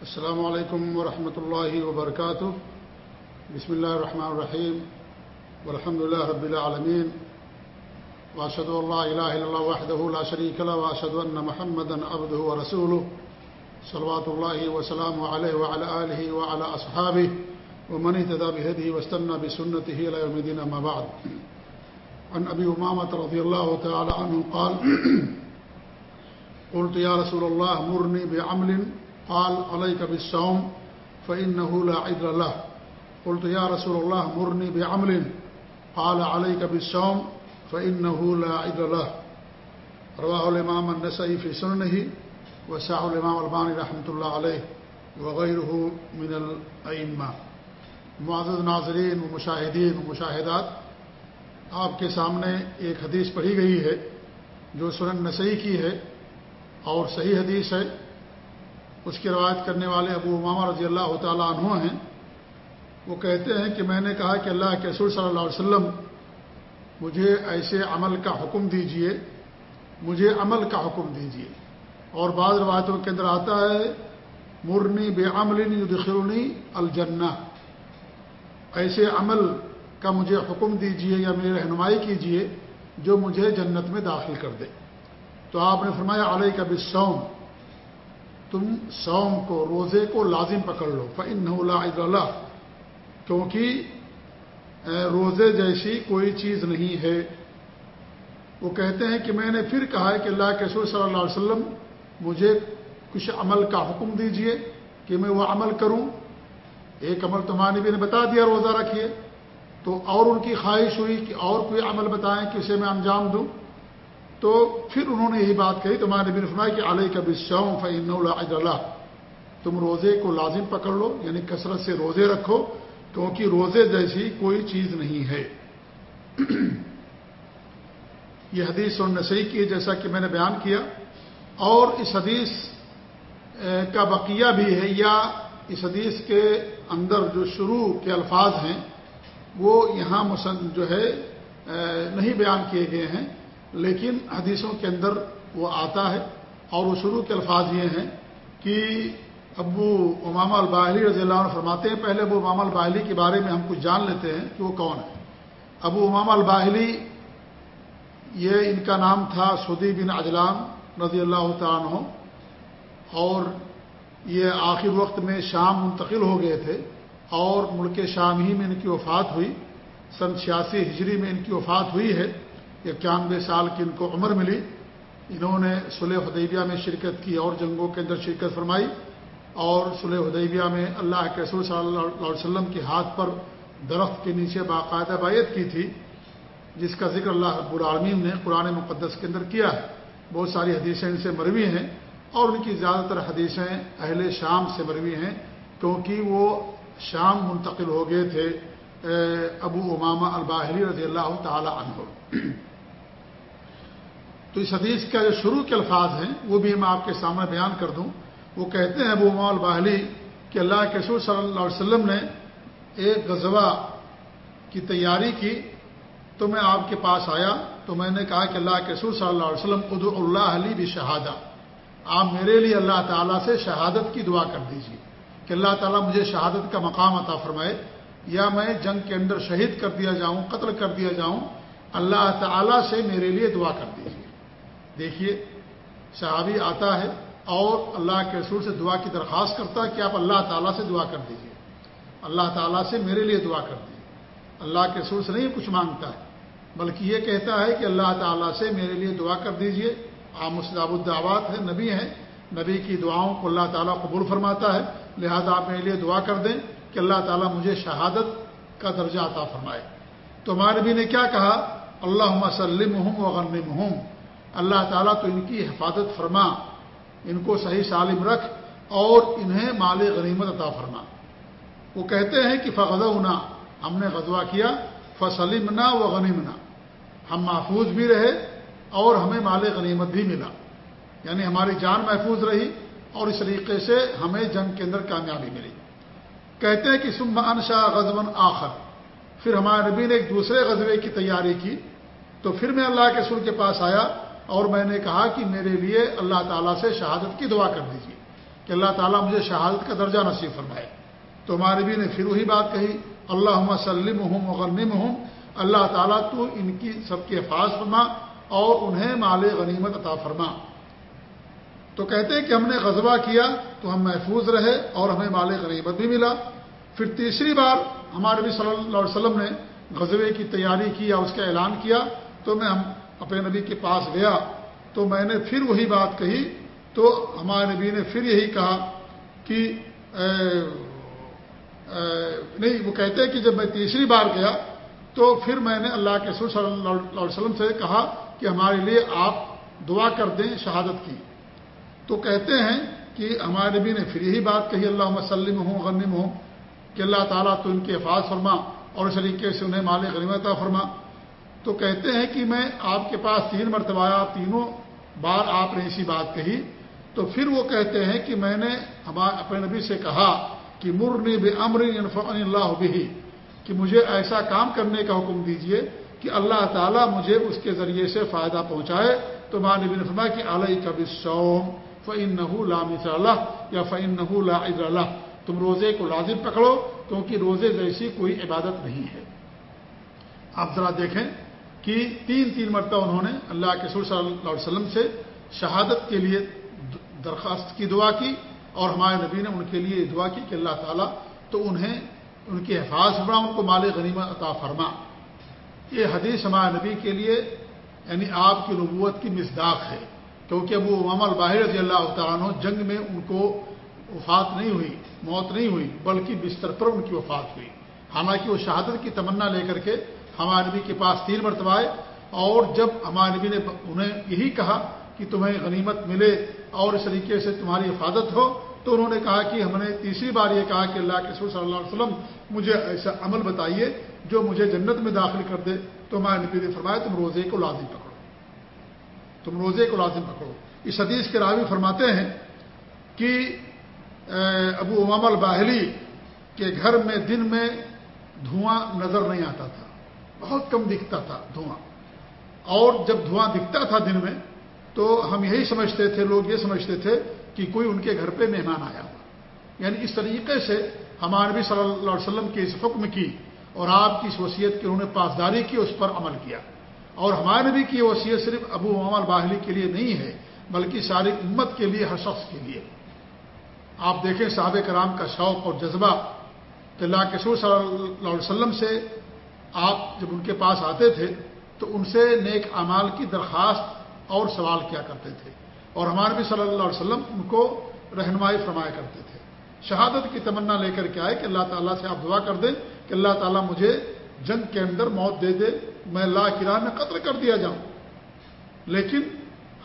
السلام علیکم ورحمۃ اللہ وبرکاتہ۔ بسم اللہ الرحمن الرحیم۔ الحمد اللہ رب العالمین۔ واشد اللہ الہ اللہ وحدہ لا شریک له واشهد ان محمدا عبده ورسوله صلوات الله وسلام عليه وعلى اله وعلى اصحابه ومن اهتدى بهديه واستنى بسنته الى يوم الدين اما بعد۔ عن ابي امامه رضي الله تعالى عنه قال قلت يا رسول الله مرني بعمل قال عليك بالصوم فإنه لا عذر له. قلت يا رسول الله مرني بعمل. قال عليك بالصوم فإنه لا عذر له. رواه الإمام النسائي في سننه وسعه الإمام الباني رحمة الله عليه وغيره من الأئمة. معزز ناظرین و مشاہدین و مشاہدات، آپ کے سامنے ایک حدیث پڑھی گئی ہے جو سنن نسئی کی ہے اور صحیح حدیث ہے اس کی روایت کرنے والے ابو امامہ رضی اللہ تعالیٰ عنہ ہیں۔ وہ کہتے ہیں کہ میں نے کہا کہ اللہ کے رسول صلی اللہ علیہ وسلم، مجھے ایسے عمل کا حکم دیجیے، مجھے عمل کا حکم دیجیے۔ اور بعض روایتوں کے اندر آتا ہے، مرنی بے عمل یدخلنی الجنہ۔ ایسے عمل کا مجھے حکم دیجیے یا میری رہنمائی کیجیے جو مجھے جنت میں داخل کر دے۔ تو آپ نے فرمایا علیہ کا بسوم تم سوم کو روزے کو لازم پکڑ لو فن اللہ کیونکہ روزے جیسی کوئی چیز نہیں ہے۔ وہ کہتے ہیں کہ میں نے پھر کہا ہے کہ اللہ کے صلی اللہ علیہ وسلم مجھے کچھ عمل کا حکم دیجیے کہ میں وہ عمل کروں۔ ایک عمل تمہارے بھی نے بتا دیا، روزہ رکھیے۔ تو اور ان کی خواہش ہوئی کہ اور کوئی عمل بتائیں کہ اسے میں انجام دوں۔ تو پھر انہوں نے یہی بات کہی تمہارے نبی فرمایا کہ علیہ کبھی شوم فعین اللہ تم روزے کو لازم پکڑ لو یعنی کثرت سے روزے رکھو، کیونکہ روزے جیسی کوئی چیز نہیں ہے۔ یہ حدیث اور نسیح کی جیسا کہ میں نے بیان کیا۔ اور اس حدیث کا بقیہ بھی ہے، یا اس حدیث کے اندر جو شروع کے الفاظ ہیں، وہ یہاں جو ہے نہیں بیان کیے گئے ہیں۔ لیکن حدیثوں کے اندر وہ آتا ہے اور وہ شروع کے الفاظ یہ ہیں کہ ابو امامہ الباہلی رضی اللہ عنہ فرماتے ہیں، پہلے ابو امام الباہلی کے بارے میں ہم کچھ جان لیتے ہیں کہ وہ کون ہے ابو امام الباہلی، یہ ان کا نام تھا سعودی بن اجلان رضی اللہ تعالیٰ عنہ، اور یہ آخر وقت میں شام منتقل ہو گئے تھے، اور ملک شام ہی میں ان کی وفات ہوئی، سن چھیاسی ہجری میں ان کی وفات ہوئی ہے۔ اکیانوے سال کی ان کو عمر ملی۔ انہوں نے سلح حدیبیہ میں شرکت کی، اور جنگوں کے اندر شرکت فرمائی۔ اور سلح حدیبیہ میں اللہ کے رسول صلی اللہ علیہ وسلم کے ہاتھ پر درخت کے نیچے باقاعدہ بایت کی تھی، جس کا ذکر اللہ رب العالمین نے قرآن مقدس کے اندر کیا۔ ہے بہت ساری حدیثیں ان سے مروی ہیں، اور ان کی زیادہ تر حدیثیں اہل شام سے مروی ہیں، کیونکہ وہ شام منتقل ہو گئے تھے ابو امامہ الباہلی رضی اللہ تعالی عنہ۔ تو اس حدیث کا جو شروع کے الفاظ ہیں، وہ بھی میں آپ کے سامنے بیان کر دوں۔ وہ کہتے ہیں ابو مال باہلی کہ اللہ کے سور صلی اللہ علیہ وسلم نے ایک غزوہ کی تیاری کی، تو میں آپ کے پاس آیا۔ تو میں نے کہا کہ اللہ کے سور صلی اللہ علیہ وسلم ادو اللہ علی بھی شہادہ آپ میرے لیے اللہ تعالیٰ سے شہادت کی دعا کر دیجیے کہ اللہ تعالیٰ مجھے شہادت کا مقام عطا فرمائے۔ یا میں جنگ کے اندر شہید کر دیا جاؤں، قتل کر دیا جاؤں، اللہ تعالیٰ سے میرے لیے دعا کر دیجیے دیکھیے، صحابی آتا ہے اور اللہ کے رسول سے دعا کی درخواست کرتا ہے کہ آپ اللہ تعالیٰ سے دعا کر دیجیے اللہ تعالیٰ سے میرے لیے دعا کر دیجیے اللہ کے رسول سے نہیں کچھ مانگتا ہے، بلکہ یہ کہتا ہے کہ اللہ تعالیٰ سے میرے لیے دعا کر دیجیے آپ مصداب الدعوات ہیں، نبی ہیں۔ نبی کی دعاؤں کو اللہ تعالیٰ قبول فرماتا ہے۔ لہذا آپ میرے لیے دعا کر دیں کہ اللہ تعالیٰ مجھے شہادت کا درجہ عطا فرمائے۔ تو ہمارے نبی نے کیا کہا؟ اللہ مسلم ہوں و غنم ہوں اللہ تعالیٰ تو ان کی حفاظت فرما، ان کو صحیح سالم رکھ اور انہیں مال غنیمت عطا فرما۔ وہ کہتے ہیں کہ فغضا ہم نے غزوہ کیا فسلم نہ و غنیم نہ ہم محفوظ بھی رہے اور ہمیں مال غنیمت بھی ملا۔ یعنی ہماری جان محفوظ رہی اور اس طریقے سے ہمیں جنگ کے اندر کامیابی ملی۔ کہتے ہیں کہ سم انشا غزون آخر۔ پھر ہمارے نبی نے ایک دوسرے غزبے کی تیاری کی۔ تو پھر میں اللہ کے سر کے پاس آیا اور میں نے کہا کہ میرے لیے اللہ تعالیٰ سے شہادت کی دعا کر دیجیے کہ اللہ تعالیٰ مجھے شہادت کا درجہ نصیب فرمائے۔ تو ہمارے نے پھر وہی بات کہی اللہ سلم ہوں مغنم ہوں اللہ تعالیٰ تو ان کی سب کے حفاظ فرما اور انہیں مال غنیمت عطا فرما۔ تو کہتے ہیں کہ ہم نے غزبہ کیا تو ہم محفوظ رہے اور ہمیں مال غنیمت بھی ملا۔ پھر تیسری بار ہمارے نبی صلی اللہ علیہ وسلم نے غزبے کی تیاری کی یا اس کا اعلان کیا تو میں ہم اپنے نبی کے پاس گیا تو میں نے پھر وہی بات کہی تو ہمارے نبی نے پھر یہی کہا کہ نہیں، وہ کہتے کہ جب میں تیسری بار گیا تو پھر میں نے اللہ کے سر صلی اللہ علیہ وسلم سے کہا کہ ہمارے لیے آپ دعا کر دیں شہادت کی۔ تو کہتے ہیں کہ ہمارے نبی نے پھر یہی بات کہی اللہ وسلم ہوں غنم ہوں کہ اللہ تعالیٰ تو ان کے حفاظ فرما اور اس طریقے سے انہیں مال غنیمت فرما۔ تو کہتے ہیں کہ میں آپ کے پاس تین مرتبہ آیا، تینوں بار آپ نے اسی بات کہی۔ تو پھر وہ کہتے ہیں کہ میں نے ہمارے اپنے نبی سے کہا کہ مرنی بے امر اللہ بھی کہ مجھے ایسا کام کرنے کا حکم دیجیے کہ اللہ تعالیٰ مجھے اس کے ذریعے سے فائدہ پہنچائے۔ تو ماں نبی نے فرمایا کہ علیہ کبھی سوم فعین نہ اللہ یا فعین نہ اللہ۔ تم روزے کو لازم پکڑو کیونکہ روزے جیسی کوئی عبادت نہیں ہے۔ آپ ذرا دیکھیں۔ کہ تین تین مرتبہ انہوں نے اللہ کے سر صلی اللہ علیہ وسلم سے شہادت کے لیے درخواست کی، دعا کی اور ہمارے نبی نے ان کے لیے دعا کی کہ اللہ تعالیٰ تو انہیں ان کے حفاظ بڑا ان کو مال غنیمت عطا فرما۔ یہ حدیث ہمارے نبی کے لیے یعنی آپ کی نبوت کی مزداق ہے۔ کیونکہ وہ امام الباہر رضی اللہ تعالیٰ جنگ میں ان کو وفات نہیں ہوئی، موت نہیں ہوئی، بلکہ بستر پر ان کی وفات ہوئی۔ حالانکہ وہ شہادت کی تمنا لے کر کے ہمارے نبی کے پاس تین مرتبہ آئے اور جب ہمارے نبی نے انہیں یہی کہا کہ تمہیں غنیمت ملے اور اس طریقے سے تمہاری حفاظت ہو، تو انہوں نے کہا کہ ہم نے تیسری بار یہ کہا کہ اللہ کے سور صلی اللہ علیہ وسلم، مجھے ایسا عمل بتائیے جو مجھے جنت میں داخل کر دے۔ تو ہمارے نبی نے فرمایا، تم روزے کو لازم پکڑو۔ تم روزے کو لازم پکڑو۔ اس حدیث کے راوی فرماتے ہیں کہ ابو امام الباہلی کے گھر میں دن میں دھواں نظر نہیں آتا تھا۔ بہت کم دکھتا تھا دھواں۔ اور جب دھواں دکھتا تھا دن میں، تو ہم یہی سمجھتے تھے، لوگ یہ سمجھتے تھے کہ کوئی ان کے گھر پہ مہمان آیا ہوا۔ یعنی اس طریقے سے ہمارے نبی صلی اللہ علیہ وسلم کی اس حکم کی اور آپ کی اس وصیت کی، انہوں نے پاسداری کی، اس پر عمل کیا۔ اور ہمارے نبی کی وصیت صرف ابو محمد باہلی کے لیے نہیں ہے، بلکہ ساری امت کے لیے، ہر شخص کے لیے۔ آپ دیکھیں صحابہ کرام کا شوق اور جذبہ کہ اللہ کے سور صلی اللہ علیہ وسلم سے آپ جب ان کے پاس آتے تھے تو ان سے نیک اعمال کی درخواست اور سوال کیا کرتے تھے اور ہمارے بھی صلی اللہ علیہ وسلم ان کو رہنمائی فرمایا کرتے تھے۔ شہادت کی تمنا لے کر کے آئے کہ اللہ تعالیٰ سے آپ دعا کر دیں کہ اللہ تعالیٰ مجھے جنگ کے اندر موت دے دے، میں اللہ کی راہ میں قتل کر دیا جاؤں۔ لیکن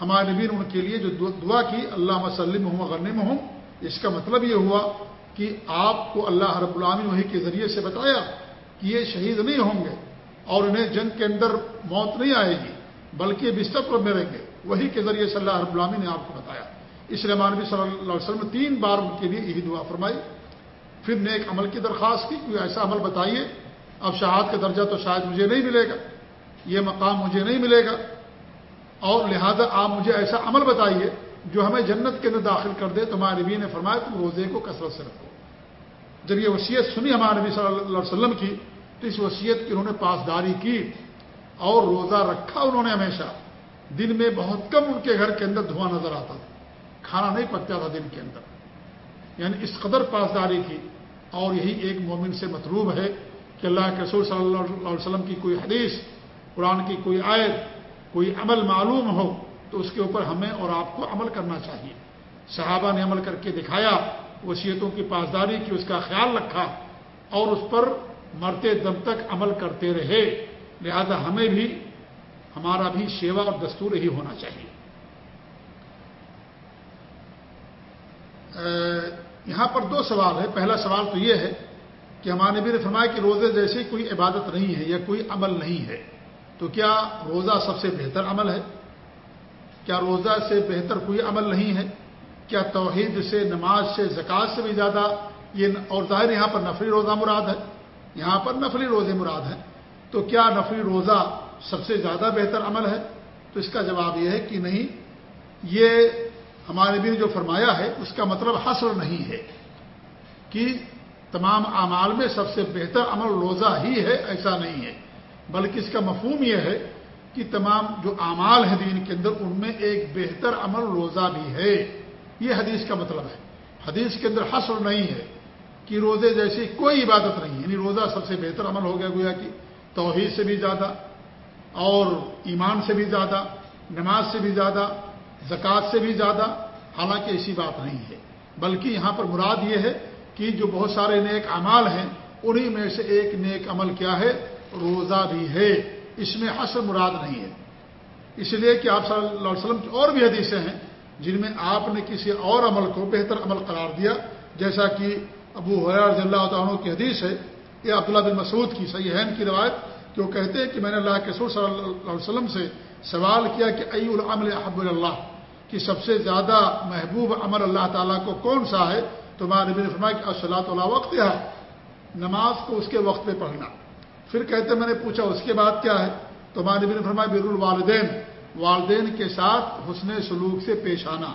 ہمارے نبی نے ان کے لیے جو دعا کی اللہ وسلم ہوں غنم ہوں اس کا مطلب یہ ہوا کہ آپ کو اللہ رب العامی وہی کے ذریعے سے بتایا کہ یہ شہید نہیں ہوں گے اور انہیں جنگ کے اندر موت نہیں آئے گی، بلکہ بستر پر مریں گے۔ وہی کے ذریعے سے اللہ رب العامی نے آپ کو بتایا۔ اس لیے مانوی صلی اللہ علیہ وسلم نے تین بار ان کے لیے یہی دعا فرمائی۔ پھر نے ایک عمل کی درخواست کی کوئی ایسا عمل بتائیے، اب شہاد کا درجہ تو شاید مجھے نہیں ملے گا، یہ مقام مجھے نہیں ملے گا۔ اور لہذا آپ مجھے ایسا عمل بتائیے جو ہمیں جنت کے اندر داخل کر دے۔ تو نبی نے فرمایا تم روزے کو کثرت سے رکھو۔ جب یہ وصیت سنی ہمارے نبی صلی اللہ علیہ وسلم کی، تو اس وصیت کی انہوں نے پاسداری کی اور روزہ رکھا انہوں نے ہمیشہ۔ دن میں بہت کم ان کے گھر کے اندر دھواں نظر آتا تھا۔ کھانا نہیں پکتا تھا دن کے اندر۔ یعنی اس قدر پاسداری کی۔ اور یہی ایک مومن سے مطلوب ہے کہ اللہ کے رسول صلی اللہ علیہ وسلم کی کوئی حدیث، قرآن کی کوئی آیت، کوئی عمل معلوم ہو تو اس کے اوپر ہمیں اور آپ کو عمل کرنا چاہیے۔ صحابہ نے عمل کر کے دکھایا۔ وصیتوں کی پاسداری کی اس کا خیال رکھا اور اس پر مرتے دم تک عمل کرتے رہے۔ لہذا ہمیں بھی، ہمارا بھی سیوا اور دستور ہی ہونا چاہیے۔ یہاں پر دو سوال ہے پہلا سوال تو یہ ہے کہ ہمارے نبی نے فرمایا کہ روزے جیسی کوئی عبادت نہیں ہے یا کوئی عمل نہیں ہے، تو کیا روزہ سب سے بہتر عمل ہے؟ کیا روزہ سے بہتر کوئی عمل نہیں ہے؟ کیا توحید سے، نماز سے، زکوٰۃ سے بھی زیادہ یہ اور ظاہر یہاں پر نفری روزہ مراد ہے۔ یہاں پر نفلی روزے مراد ہیں۔ تو کیا نفلی روزہ سب سے زیادہ بہتر عمل ہے؟ تو اس کا جواب یہ ہے کہ نہیں، یہ ہمارے بھی نے جو فرمایا ہے، اس کا مطلب حسر نہیں ہے کہ تمام اعمال میں سب سے بہتر عمل روزہ ہی ہے، ایسا نہیں ہے۔ بلکہ اس کا مفہوم یہ ہے کہ تمام جو اعمال ہیں دین کے اندر، ان میں ایک بہتر عمل روزہ بھی ہے۔ یہ حدیث کا مطلب ہے۔ حدیث کے اندر حسر نہیں ہے کہ روزے جیسی کوئی عبادت نہیں یعنی روزہ سب سے بہتر عمل ہو گیا گویا کہ توحید سے بھی زیادہ اور ایمان سے بھی زیادہ، نماز سے بھی زیادہ، زکوٰۃ سے بھی زیادہ، حالانکہ ایسی بات نہیں ہے۔ بلکہ یہاں پر مراد یہ ہے کہ جو بہت سارے نیک اعمال ہیں، انہی میں سے ایک نیک عمل کیا ہے؟ روزہ بھی ہے۔ اس میں حسر مراد نہیں ہے۔ اس لیے کہ آپ صلی اللہ علیہ وسلم کی اور بھی حدیثیں ہیں۔ جن میں آپ نے کسی اور عمل کو بہتر عمل قرار دیا، جیسا کہ ابو حرار اللہ عنہ کی حدیث ہے، یہ عبداللہ بن مسعود کی صحیح ہے کی روایت، کہ وہ کہتے ہیں کہ میں نے اللہ کے سور صلی اللہ علیہ وسلم سے سوال کیا کہ ای العمل احب اللہ، کہ سب سے زیادہ محبوب عمل اللہ تعالیٰ کو کون سا ہے؟ تو نبی نے فرمایا کہ اصلاۃ اللہ وقت ہے، نماز کو اس کے وقت پہ پڑھنا۔ پھر کہتے میں نے پوچھا اس کے بعد کیا ہے؟ تو نبی نے فرمایا، بر الوالدین والدین کے ساتھ حسن سلوک سے پیش آنا۔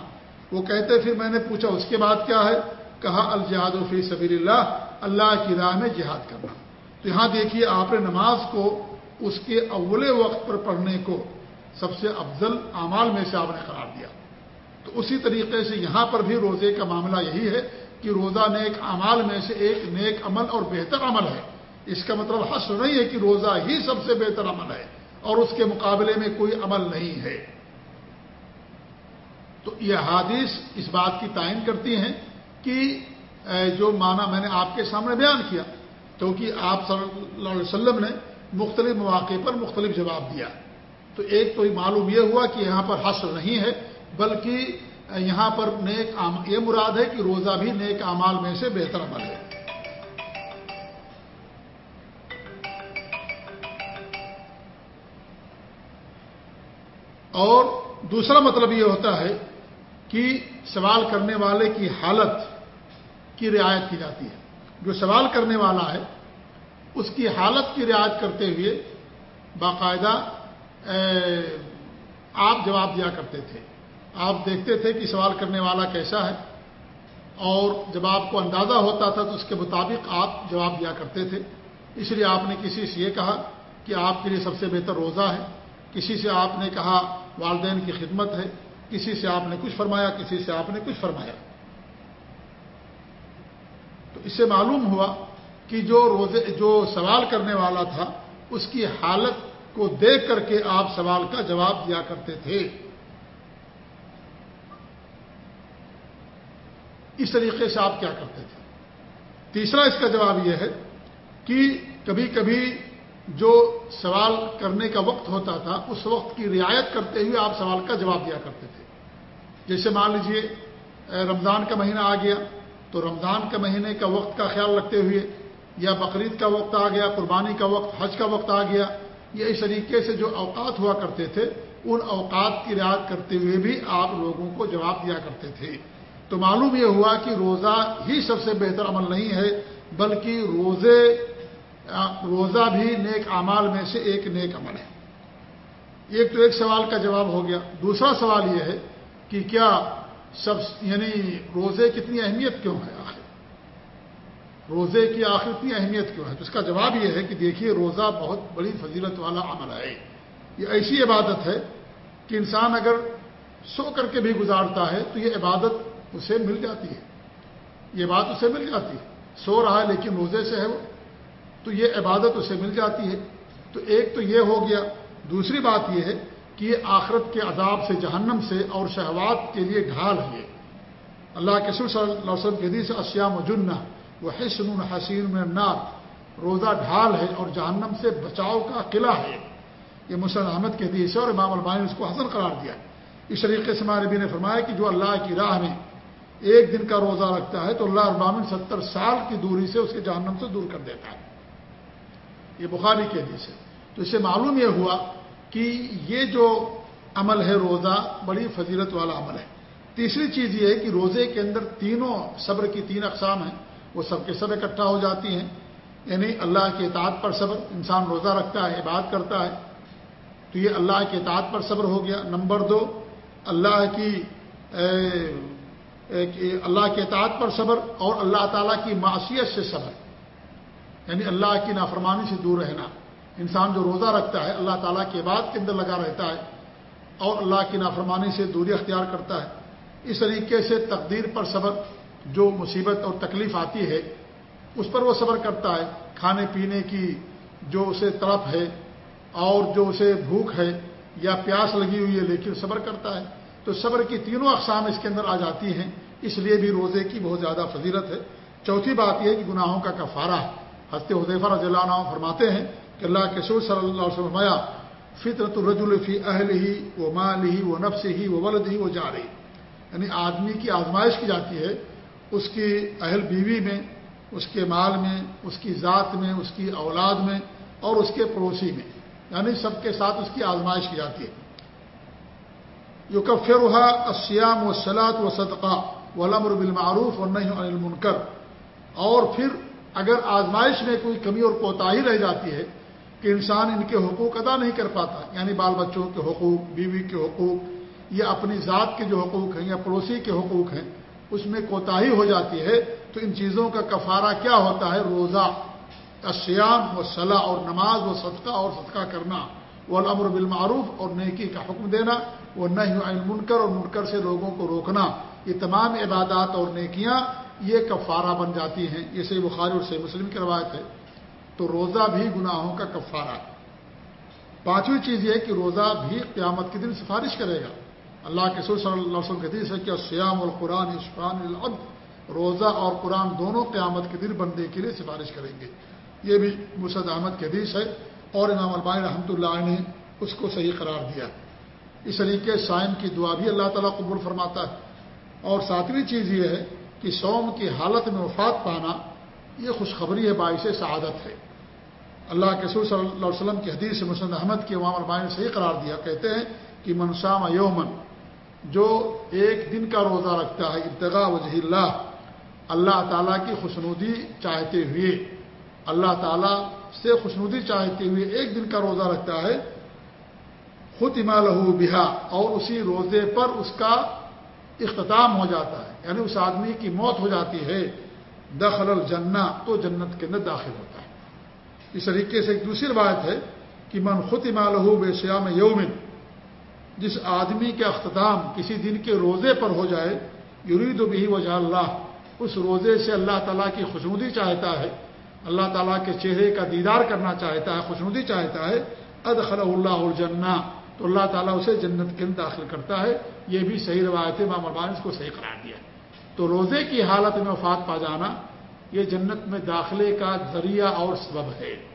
وہ کہتے پھر میں نے پوچھا، اس کے بعد کیا ہے؟ کہا، الجہاد فی سبیل اللہ اللہ کی راہ میں جہاد کرنا۔ تو یہاں دیکھیے، آپ نے نماز کو اس کے اول وقت پر پڑھنے کو سب سے افضل اعمال میں سے آپ نے قرار دیا۔ تو اسی طریقے سے یہاں پر بھی روزے کا معاملہ یہی ہے کہ روزہ نیک اعمال میں سے ایک نیک عمل اور بہتر عمل ہے۔ اس کا مطلب حس نہیں ہے کہ روزہ ہی سب سے بہتر عمل ہے۔ اور اس کے مقابلے میں کوئی عمل نہیں ہے۔ تو یہ حادث اس بات کی تعین کرتی ہیں کہ جو معنی میں نے آپ کے سامنے بیان کیا، کیونکہ آپ صلی اللہ علیہ وسلم نے مختلف مواقع پر مختلف جواب دیا۔ تو ایک تو معلوم یہ ہوا کہ یہاں پر حسر نہیں ہے، بلکہ یہاں پر نیک یہ مراد ہے کہ روزہ بھی نیک اعمال میں سے بہتر عمل ہے۔ اور دوسرا مطلب یہ ہوتا ہے کہ سوال کرنے والے کی حالت کی رعایت کی جاتی ہے۔ جو سوال کرنے والا ہے، اس کی حالت کی رعایت کرتے ہوئے باقاعدہ آپ جواب دیا کرتے تھے۔ آپ دیکھتے تھے کہ سوال کرنے والا کیسا ہے، اور جب آپ کو اندازہ ہوتا تھا تو اس کے مطابق آپ جواب دیا کرتے تھے۔ اس لیے آپ نے کسی سے یہ کہا کہ آپ کے لیے سب سے بہتر روزہ ہے۔ کسی سے آپ نے کہا والدین کی خدمت ہے، کسی سے آپ نے کچھ فرمایا، کسی سے آپ نے کچھ فرمایا۔ تو اس سے معلوم ہوا کہ جو روزے، جو سوال کرنے والا تھا، اس کی حالت کو دیکھ کر کے آپ سوال کا جواب دیا کرتے تھے۔ اس طریقے سے آپ کیا کرتے تھے؟ تیسرا اس کا جواب یہ ہے کہ کبھی کبھی جو سوال کرنے کا وقت ہوتا تھا، اس وقت کی رعایت کرتے ہوئے آپ سوال کا جواب دیا کرتے تھے۔ جیسے مان لیجیے رمضان کا مہینہ آ گیا، تو رمضان کے مہینے کا وقت کا خیال رکھتے ہوئے، یا بقرعید کا وقت آ گیا، قربانی کا وقت، حج کا وقت آ گیا، یا اس طریقے سے جو اوقات ہوا کرتے تھے، ان اوقات کی رعایت کرتے ہوئے بھی آپ لوگوں کو جواب دیا کرتے تھے۔ تو معلوم یہ ہوا کہ روزہ ہی سب سے بہتر عمل نہیں ہے، بلکہ روزے روزہ بھی نیک اعمال میں سے ایک نیک عمل ہے۔ ایک تو ایک سوال کا جواب ہو گیا۔ دوسرا سوال یہ ہے کہ کیا سب یعنی روزے کتنی اہمیت کیوں ہے آخر؟ روزے کی آخر اتنی اہمیت کیوں ہے؟ تو اس کا جواب یہ ہے کہ دیکھیے روزہ بہت بڑی فضیلت والا عمل ہے۔ یہ ایسی عبادت ہے کہ انسان اگر سو کر کے بھی گزارتا ہے تو یہ عبادت اسے مل جاتی ہے۔ یہ بات اسے مل جاتی ہے۔ سو رہا ہے لیکن روزے سے ہے وہ۔ تو یہ عبادت اسے مل جاتی ہے۔ تو ایک تو یہ ہو گیا۔ دوسری بات یہ ہے کہ یہ آخرت کے عذاب سے، جہنم سے اور شہوات کے لیے ڈھال ہے۔ اللہ کے سر صلی اللہ علیہ وسلم کے حدیث اسیام و جنہ وہ حسن حسین میں روزہ ڈھال ہے اور جہنم سے بچاؤ کا قلعہ ہے۔ یہ مسلم احمد کے حدیث ہے اور امام البانی نے اس کو حسن قرار دیا اس طریقے سے ہمارے بھی نے فرمایا کہ جو اللہ کی راہ میں ایک دن کا روزہ رکھتا ہے تو اللہ ابامن ستر سال کی دوری سے اس کے جہنم سے دور کر دیتا ہے۔ یہ بخاری کے حدیث ہے۔ تو اس سے معلوم یہ ہوا کہ یہ جو عمل ہے روزہ، بڑی فضیلت والا عمل ہے۔ تیسری چیز یہ ہے کہ روزے کے اندر تینوں صبر کی تین اقسام ہیں۔ وہ سب کے سب اکٹھا ہو جاتی ہیں۔ یعنی اللہ کے اطاعت پر صبر، انسان روزہ رکھتا ہے، عبادت کرتا ہے۔ تو یہ اللہ کے اطاعت پر صبر ہو گیا۔ نمبر دو، اللہ کی اللہ کے اطاعت پر صبر اور اللہ تعالیٰ کی معاشیت سے صبر۔ یعنی اللہ کی نافرمانی سے دور رہنا۔ انسان جو روزہ رکھتا ہے، اللہ تعالیٰ کے بعد کے اندر لگا رہتا ہے اور اللہ کی نافرمانی سے دوری اختیار کرتا ہے۔ اس طریقے سے تقدیر پر صبر جو مصیبت اور تکلیف آتی ہے، اس پر وہ صبر کرتا ہے۔ کھانے پینے کی جو اسے تڑپ ہے اور جو اسے بھوک ہے یا پیاس لگی ہوئی ہے، لیکن صبر کرتا ہے۔ تو صبر کی تینوں اقسام اس کے اندر آ جاتی ہیں۔ اس لیے بھی روزے کی بہت زیادہ فضیلت ہے۔ چوتھی بات یہ کہ گناہوں کا کفارہ۔ ہے ہنستے حضیفہ رضی اللہ عنہ فرماتے ہیں کہ اللہ کے سور صلی اللہ علیہ وسلم فطرت الرجل فی اہل ہی وہ مال ہی وہ نفس ہی وہ ولد ہی وہ جا رہی یعنی آدمی کی آزمائش کی جاتی ہے، اس کی اہل بیوی میں، اس کے مال میں، اس کی ذات میں، اس کی اولاد میں اور اس کے پڑوسی میں۔ یعنی سب کے ساتھ اس کی آزمائش کی جاتی ہے۔ یو کفر ہوا اسیام و سلاد و صدقہ و علمر بالمعروف اور نہیں المنکر۔ اور پھر اگر آزمائش میں کوئی کمی اور کوتاہی رہ جاتی ہے کہ انسان ان کے حقوق ادا نہیں کر پاتا یعنی بال بچوں کے حقوق، بیوی کے حقوق، یا اپنی ذات کے جو حقوق ہیں، یا پڑوسی کے حقوق ہیں، اس میں کوتاہی ہو جاتی ہے، تو ان چیزوں کا کفارہ کیا ہوتا ہے؟ روزہ اشیام و صلاح اور نماز و صدقہ اور صدقہ کرنا وہ الامر بالمعروف اور نیکی کا حکم دینا وہ نہ منکر اور منکر سے لوگوں کو روکنا، یہ تمام عبادات اور نیکیاں یہ کفارہ بن جاتی ہیں، یہ صحیح بخاری اور صحیح مسلم کی روایت ہے، تو روزہ بھی گناہوں کا کفارہ ہے۔ پانچویں چیز یہ کہ روزہ بھی قیامت کے دن سفارش کرے گا۔ اللہ کے سور صلی اللہ علیہ وسلم حدیث ہے کہ سیام القرآن عشفان العد روزہ اور قرآن دونوں قیامت کے دن بندے کے لیے سفارش کریں گے۔ یہ بھی مرشد احمد کی حدیث ہے، اور امام البانی رحمۃ اللہ نے اس کو صحیح قرار دیا۔ اس طریقے سائن کی دعا بھی اللہ تعالیٰ قبول فرماتا ہے۔ اور ساتویں چیز یہ ہے کہ سوم کی حالت میں وفات پانا یہ خوشخبری ہے، باعث سعادت ہے۔ اللہ کے سور صلی اللہ علیہ وسلم کی حدیث مسند احمد کے امام البانی نے صحیح قرار دیا، کہتے ہیں کہ منشام یومن جو ایک دن کا روزہ رکھتا ہے، ابتغاء وجہ اللہ اللہ تعالیٰ کی خوشنودی چاہتے ہوئے، اللہ تعالیٰ سے خوشنودی چاہتے ہوئے ایک دن کا روزہ رکھتا ہے خود امال بہا، اور اسی روزے پر اس کا اختتام ہو جاتا ہے یعنی اس آدمی کی موت ہو جاتی ہے، دخل الجنہ تو جنت کے اندر داخل ہوتا ہے۔ اس طریقے سے ایک دوسری بات ہے کہ من خود امال بے شیام یومن جس آدمی کا اختتام کسی دن کے روزے پر ہو جائے، یرید و بھی وجہ اللہ، اس روزے سے اللہ تعالیٰ کی خوشنودی چاہتا ہے، اللہ تعالیٰ کے چہرے کا دیدار کرنا چاہتا ہے، خوشنودی چاہتا ہے ادخل اللہ الجنہ، تو اللہ تعالیٰ اسے جنت کے اندر داخل کرتا ہے۔ یہ بھی صحیح روایت ہے مام ابان اس کو صحیح قرار دیا۔ تو روزے کی حالت میں وفات پا جانا یہ جنت میں داخلے کا ذریعہ اور سبب ہے۔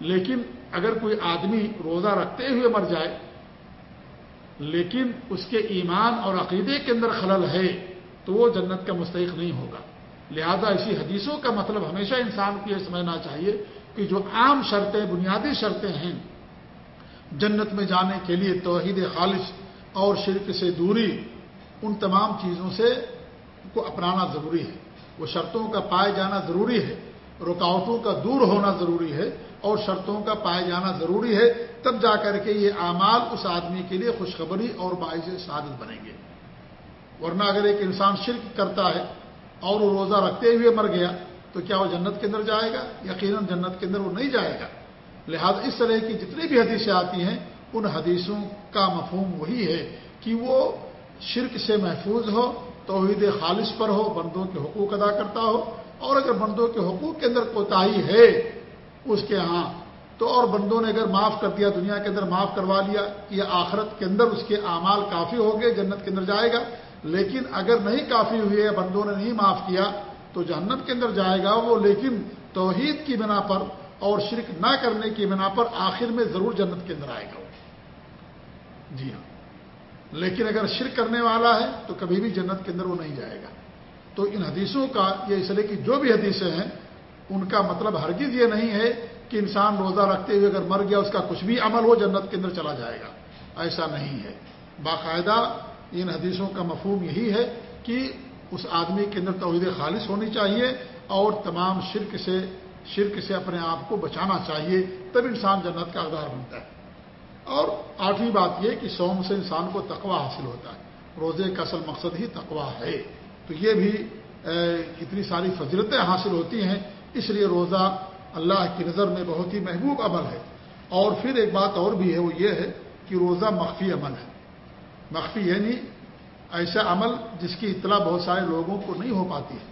لیکن اگر کوئی آدمی روزہ رکھتے ہوئے مر جائے، لیکن اس کے ایمان اور عقیدے کے اندر خلل ہے، تو وہ جنت کا مستحق نہیں ہوگا۔ لہذا اسی حدیثوں کا مطلب ہمیشہ انسان کو یہ سمجھنا چاہیے کہ جو عام شرطیں، بنیادی شرطیں ہیں، جنت میں جانے کے لیے توحید خالص اور شرک سے دوری ان تمام چیزوں سے کو اپنانا ضروری ہے۔ وہ شرطوں کا پائے جانا ضروری ہے، رکاوٹوں کا دور ہونا ضروری ہے اور شرطوں کا پائے جانا ضروری ہے، تب جا کر کے یہ اعمال اس آدمی کے لیے خوشخبری اور باعث سعادت بنیں گے۔ ورنہ اگر ایک انسان شرک کرتا ہے اور وہ روزہ رکھتے ہوئے مر گیا، تو کیا وہ جنت کے اندر جائے گا؟ یقیناً جنت کے اندر وہ نہیں جائے گا۔ لہذا اس طرح کی جتنی بھی حدیثیں آتی ہیں ان حدیثوں کا مفہوم وہی ہے کہ وہ شرک سے محفوظ ہو، توحید خالص پر ہو، بندوں کے حقوق ادا کرتا ہو، اور اگر بندوں کے حقوق کے اندر کوتاہی ہے اس کے ہاں تو اور بندوں نے اگر معاف کر دیا، دنیا کے اندر معاف کروا لیا، یہ آخرت کے اندر اس کے اعمال کافی ہو گئے جنت کے اندر جائے گا۔ لیکن اگر نہیں کافی ہوئے بندوں نے نہیں معاف کیا، تو جہنت کے اندر جائے گا وہ۔ لیکن توحید کی بنا پر اور شرک نہ کرنے کی بنا پر آخر میں ضرور جنت کے اندر آئے گا جی ہاں۔ لیکن اگر شرک کرنے والا ہے تو کبھی بھی جنت کے اندر وہ نہیں جائے گا۔ تو ان حدیثوں کا یہ اس لیے کہ جو بھی حدیثیں ہیں، ان کا مطلب ہرگز یہ نہیں ہے کہ انسان روزہ رکھتے ہوئے اگر مر گیا، اس کا کچھ بھی عمل ہو، جنت کے اندر چلا جائے گا۔ ایسا نہیں ہے۔ باقاعدہ ان حدیثوں کا مفہوم یہی ہے کہ اس آدمی کے اندر توحید خالص ہونی چاہیے اور تمام شرک سے شرک سے اپنے آپ کو بچانا چاہیے، تب انسان جنت کا آدھار بنتا ہے۔ اور آٹھویں بات یہ کہ سوم سے انسان کو تقوی حاصل ہوتا ہے۔ روزے کا اصل مقصد ہی تقوا ہے۔ تو یہ بھی اتنی ساری فضلتیں حاصل ہوتی ہیں۔ اس لیے روزہ اللہ کی نظر میں بہت ہی محبوب عمل ہے۔ اور پھر ایک بات اور بھی ہے، وہ یہ ہے کہ روزہ مخفی عمل ہے۔ مخفی یعنی ایسا عمل جس کی اطلاع بہت سارے لوگوں کو نہیں ہو پاتی ہے،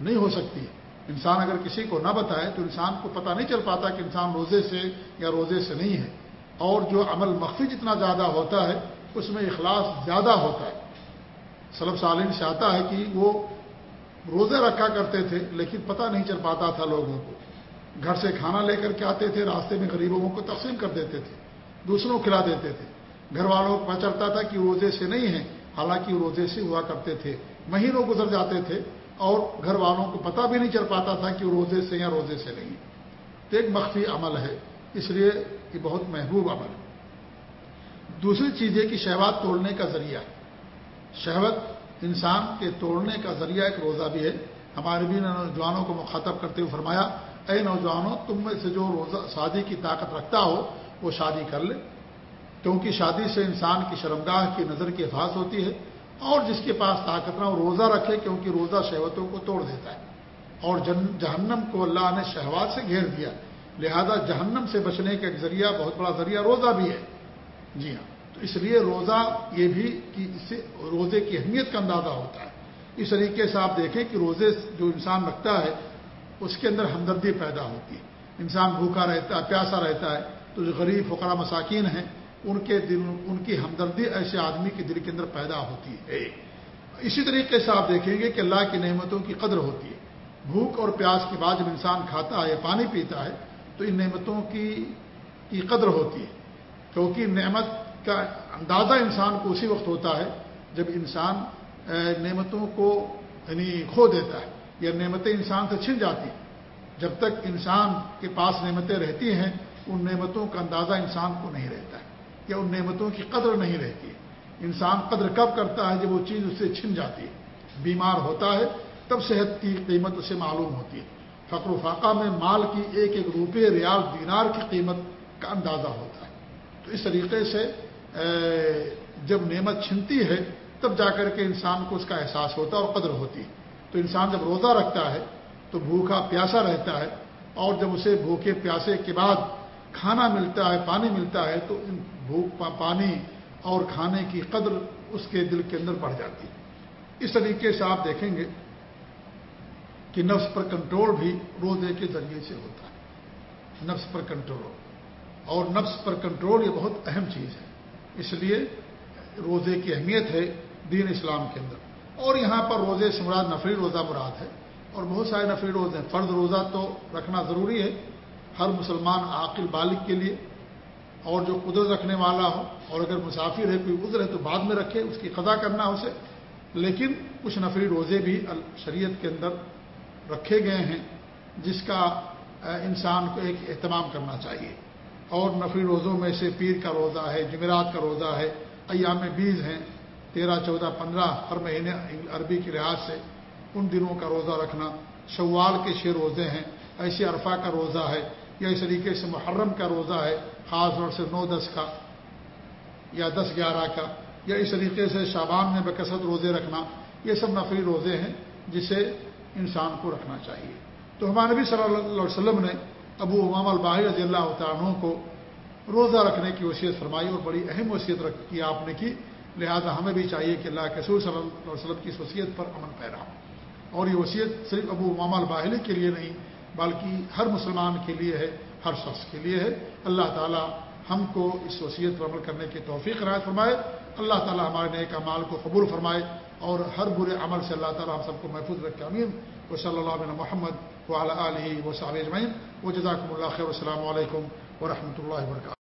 نہیں ہو سکتی انسان اگر کسی کو نہ بتائے تو انسان کو پتہ نہیں چل پاتا کہ انسان روزے سے یا روزے سے نہیں ہے۔ اور جو عمل مخفی جتنا زیادہ ہوتا ہے، اس میں اخلاص زیادہ ہوتا ہے۔ سلب سالین سے آتا ہے کہ وہ روزے رکھا کرتے تھے، لیکن پتہ نہیں چل پاتا تھا لوگوں کو۔ گھر سے کھانا لے کر کے آتے تھے، راستے میں غریبوں کو تقسیم کر دیتے تھے، دوسروں کھلا دیتے تھے۔ گھر والوں کو پتہ چلتا تھا کہ روزے سے نہیں ہیں، حالانکہ روزے سے ہوا کرتے تھے۔ مہینوں گزر جاتے تھے اور گھر والوں کو پتہ بھی نہیں چل پاتا تھا کہ روزے سے یا روزے سے نہیں۔ تو ایک مخفی عمل ہے۔ اس لیے یہ بہت محبوب عمل۔ ہے دوسری چیز یہ کہ شہوات توڑنے کا ذریعہ۔ شہوت انسان کے توڑنے کا ذریعہ ایک روزہ بھی ہے۔ ہمارے بھی نوجوانوں کو مخاطب کرتے ہوئے فرمایا، اے نوجوانوں، تم میں سے جو روزہ، شادی کی طاقت رکھتا ہو، وہ شادی کر لے۔ کیونکہ شادی سے انسان کی شرمگاہ کی نظر کی حفاظ ہوتی ہے، اور جس کے پاس طاقت نہ وہ روزہ رکھے، کیونکہ روزہ شہوتوں کو توڑ دیتا ہے۔ اور جہنم کو اللہ نے شہوات سے گھیر دیا۔ لہذا جہنم سے بچنے کا ایک ذریعہ، بہت بڑا ذریعہ روزہ بھی ہے۔ جی ہاں۔ تو اس لیے روزہ یہ بھی کہ اس سے روزے کی اہمیت کا اندازہ ہوتا ہے۔ اس طریقے سے آپ دیکھیں کہ روزے جو انسان رکھتا ہے، اس کے اندر ہمدردی پیدا ہوتی ہے۔ انسان بھوکا رہتا ہے، پیاسا رہتا ہے۔ تو جو غریب، فقرا، مساکین ہیں، ان کے دل، ان کی ہمدردی ایسے آدمی کے دل کے اندر پیدا ہوتی ہے۔ اسی طریقے سے آپ دیکھیں گے کہ اللہ کی نعمتوں کی قدر ہوتی ہے۔ بھوک اور پیاس کے بعد جب انسان کھاتا ہے یا پانی پیتا ہے تو ان نعمتوں کی کی قدر ہوتی ہے۔ کیونکہ نعمت کا اندازہ انسان کو اسی وقت ہوتا ہے جب انسان نعمتوں کو یعنی کھو دیتا ہے یا نعمتیں انسان سے چھن جاتی ہیں۔ جب تک انسان کے پاس نعمتیں رہتی ہیں، ان نعمتوں کا اندازہ انسان کو نہیں رہتا ہے یا ان نعمتوں کی قدر نہیں رہتی انسان قدر کب کرتا ہے جب وہ چیز اس سے چھن جاتی ہے؟ بیمار ہوتا ہے، تب صحت کی قیمت اسے معلوم ہوتی ہے۔ فقر و فاقہ میں مال کی ایک ایک روپے ریال دینار کی قیمت کا اندازہ ہوتا ہے۔ تو اس طریقے سے جب نعمت چھنتی ہے، تب جا کر کے انسان کو اس کا احساس ہوتا ہے اور قدر ہوتی ہے۔ تو انسان جب روزہ رکھتا ہے، تو بھوکا پیاسا رہتا ہے اور جب اسے بھوکے پیاسے کے بعد کھانا ملتا ہے، پانی ملتا ہے، تو بھوک پانی اور کھانے کی قدر اس کے دل کے اندر بڑھ جاتی ہے۔ اس طریقے سے آپ دیکھیں گے کہ نفس پر کنٹرول بھی روزے کے ذریعے سے ہوتا ہے۔ نفس پر کنٹرول۔ اور نفس پر کنٹرول یہ بہت اہم چیز ہے۔ اس لیے روزے کی اہمیت ہے دین اسلام کے اندر۔ اور یہاں پر روزے سے مراد نفری روزہ مراد ہے۔ اور بہت سارے نفری روزے ہیں۔ فرض روزہ تو رکھنا ضروری ہے ہر مسلمان عاقل بالغ کے لیے۔ اور جو قدرت رکھنے والا ہو، اور اگر مسافر ہے، کوئی عذر ہے تو بعد میں رکھے، اس کی قضا کرنا اسے۔ لیکن کچھ نفری روزے بھی شریعت کے اندر رکھے گئے ہیں، جس کا انسان کو ایک اہتمام کرنا چاہیے۔ اور نفری روزوں میں سے پیر کا روزہ ہے، جمعرات کا روزہ ہے، ایام بیز ہیں، تیرہ، چودہ، پندرہ، ہر مہینے عربی کے لحاظ سے ان دنوں کا روزہ رکھنا۔ شوال کے چھ روزے ہیں، ایسے عرفہ کا روزہ ہے یا اس طریقے سے محرم کا روزہ ہے، خاص طور سے نو دس کا یا دس گیارہ کا یا اس طریقے سے شابان میں بکثرت روزے رکھنا۔ یہ سب نفری روزے ہیں، جسے انسان کو رکھنا چاہیے۔ تو ہمارے نبی صلی اللہ علیہ وسلم نے ابو امام الباہر رضی اللہ عنہ کو روزہ رکھنے کی وصیت فرمائی اور بڑی اہم وصیت کی آپ نے کی۔ لہذا ہمیں بھی چاہیے کہ اللہ کے صلی اللہ علیہ وسلم کی اس وصیت پر امن پیرا۔ اور یہ وصیت صرف ابو امام الباہلی کے لیے نہیں، بلکہ ہر مسلمان کے لیے ہے، ہر شخص کے لیے ہے۔ اللہ تعالی ہم کو اس وصیت پر عمل کرنے کی توفیق رائے فرمائے۔ اللہ تعالی ہمارے نیک مال کو قبول فرمائے۔ اور ہر برے عمل سے اللہ تعالیٰ ہم سب کو محفوظ رکھے امین و صلی اللہ علیہ محمد و علیہ و صاب اجمعین۔ و جزاکم اللہ خیر السلام علیکم ورحمۃ اللہ وبرکاتہ۔